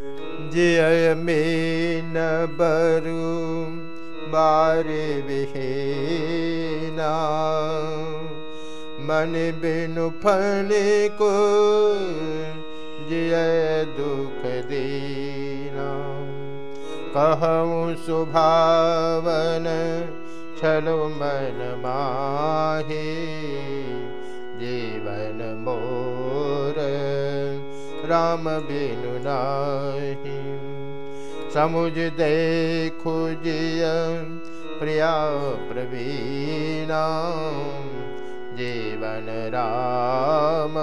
जय में न बरु बारे विहेना। मन बिनु फल को जय दुख दीना। कहूँ सुभावन छलो मन माहे जीवन मोर राम बिनु नाही समुझ देखो जिय प्रिया प्रवीणा। जीवन राम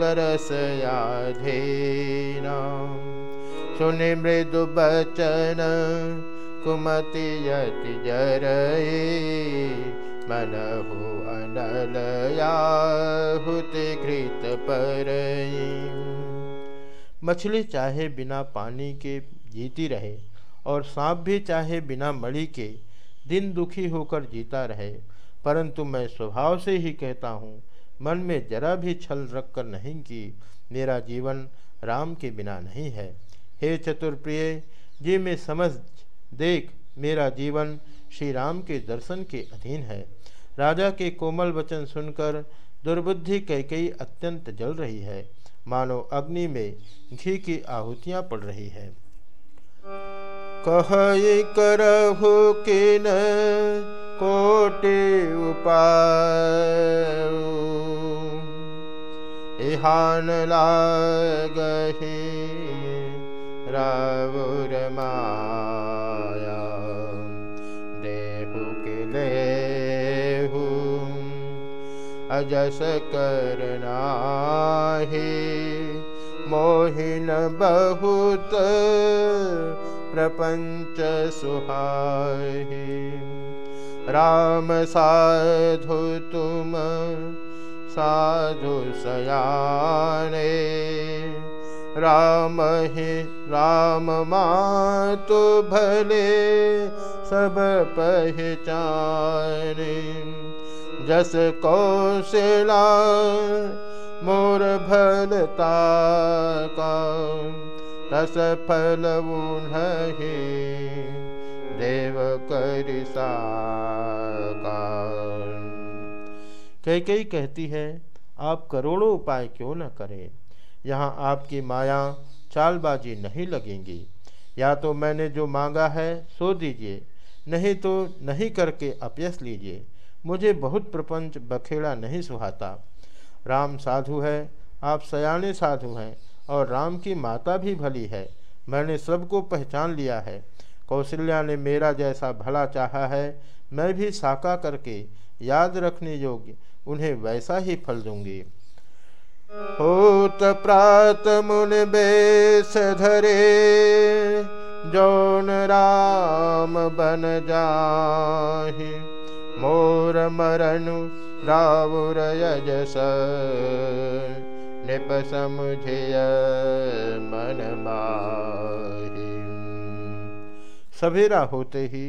दरस याधीना सुनि मृदु बचन कुमति यति जरई मनहु अनलया हुति घृत पर मछली चाहे बिना पानी के जीती रहे और सांप भी चाहे बिना मणि के दिन दुखी होकर जीता रहे। परंतु मैं स्वभाव से ही कहता हूँ, मन में जरा भी छल रखकर नहीं कि मेरा जीवन राम के बिना नहीं है। हे चतुर्प्रिय, जी में समझ, देख, मेरा जीवन श्री राम के दर्शन के अधीन है। राजा के कोमल वचन सुनकर दुर्बुद्धि कैकई अत्यंत जल रही है। मानो अग्नि में घी की आहुतियाँ पड़ रही है। कह करहु किन कोटि उपाय? इहान लागही रावुर माया अजस करना मोहिन बहुत प्रपंच सुहाही राम साधु तुम साधु सयाने। राम ही राम मातु भले सब पहचाने जस कौशला मोर भलता का। फल देव कर कई कई कहती है, आप करोड़ों उपाय क्यों न करें? यहाँ आपकी माया चालबाजी नहीं लगेंगी। या तो मैंने जो मांगा है, सो दीजिए, नहीं तो नहीं करके अपयस लीजिए। मुझे बहुत प्रपंच बखेड़ा नहीं सुहाता। राम साधु है, आप सयाने साधु हैं, और राम की माता भी भली है। मैंने सबको पहचान लिया है। कौशल्या ने मेरा जैसा भला चाहा है, मैं भी साका करके याद रखने योग्य, उन्हें वैसा ही फल दूँगी। होत प्रात मुन बेस धरे, जौन राम बन जाहि। मोर मरनु रावुर यजस निप समझिय मन सवेरा होते ही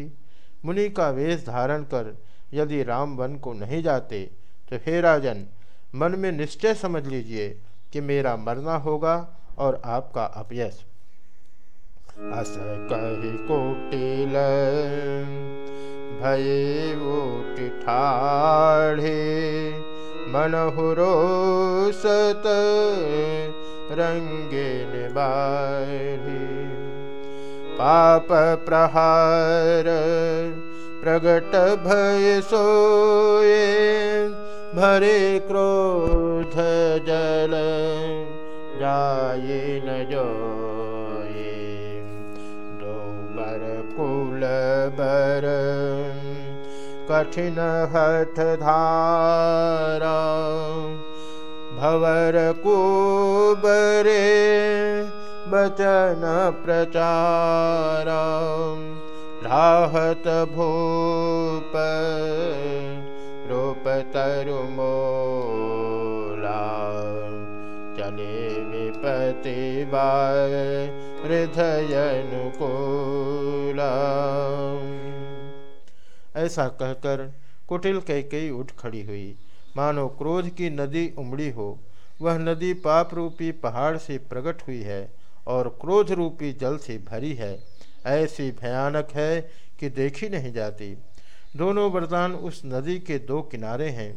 मुनि का वेश धारण कर यदि राम वन को नहीं जाते तो हे राजन, मन में निश्चय समझ लीजिए कि मेरा मरना होगा और आपका अपयश। अस कही कोटिल ठाढ़े मनहुरो सत रंगे निबाढ़ी। पाप प्रहार प्रगट भय सोए भरे क्रोध जल जाए न जो दो बर कुल बर कठिन हठ धारा भवर कुबरे बचन प्रचारा भूप रूप तरुमोला। चले विपति हृदयनुकूला ऐसा कहकर कुटिल कैकई उठ खड़ी हुई। मानो क्रोध की नदी उमड़ी हो, वह नदी पाप रूपी पहाड़ से प्रकट हुई है और क्रोध रूपी जल से भरी है। ऐसी भयानक है कि देखी नहीं जाती। दोनों वरदान उस नदी के दो किनारे हैं।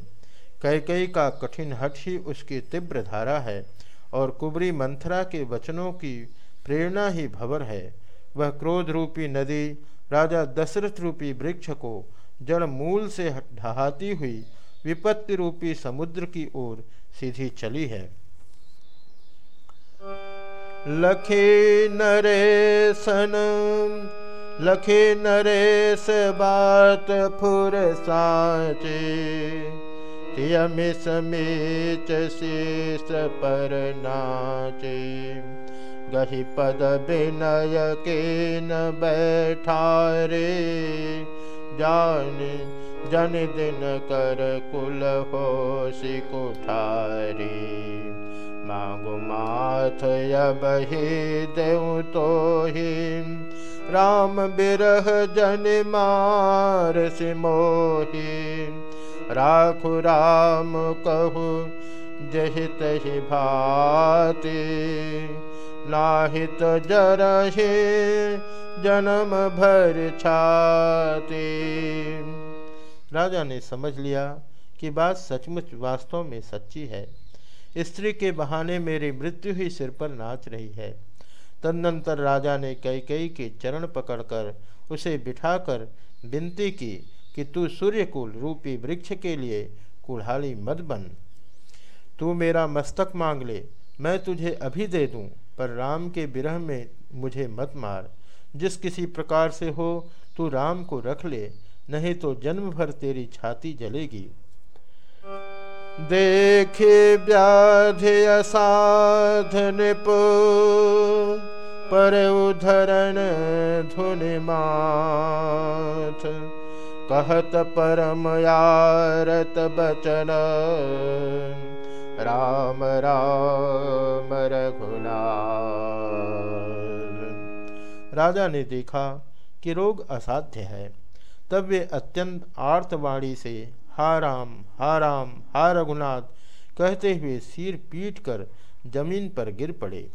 कैकई का कठिन हट ही उसकी तीव्र धारा है और कुबरी मंथरा के वचनों की प्रेरणा ही भवर है। वह क्रोध रूपी नदी राजा दशरथ रूपी वृक्ष को जड़ मूल से ढहाती हुई विपत्ति रूपी समुद्र की ओर सीधी चली है। लखे नरेशन, लखे नरेश बात फुर साचे तियमिस मीच शीस पर नाचे। गही पद विनय के न बैठारे। जान जन दिन कर कुल हो सिकुठारी मांगु माथ यबही देऊ तो ही राम बिरह जन मार सिमोही। राखु राम कहु जहित ही भाती। नाहित जरहे जन्म भर छाते। राजा ने समझ लिया कि बात सचमुच वास्तव में सच्ची है। स्त्री के बहाने मेरी मृत्यु ही सिर पर नाच रही है। तदनंतर राजा ने कई कई के चरण पकड़कर उसे बिठाकर विनती की कि तू सूर्यकुल रूपी वृक्ष के लिए कुल्हाड़ी मत बन। तू मेरा मस्तक मांग ले, मैं तुझे अभी दे दूँ। पर राम के विरह में मुझे मत मार। जिस किसी प्रकार से हो, तू राम को रख ले, नहीं तो जन्म भर तेरी छाती जलेगी। देखे व्याधि असाधन पर उधरण धुन माथ। कहत परम यारत बचन। राम राम, रघुनाथ। राजा ने देखा कि रोग असाध्य है। तब वे अत्यंत आर्तवाणी से, हा राम हा राम, हा रघुनाथ कहते हुए सिर पीट कर ज़मीन पर गिर पड़े।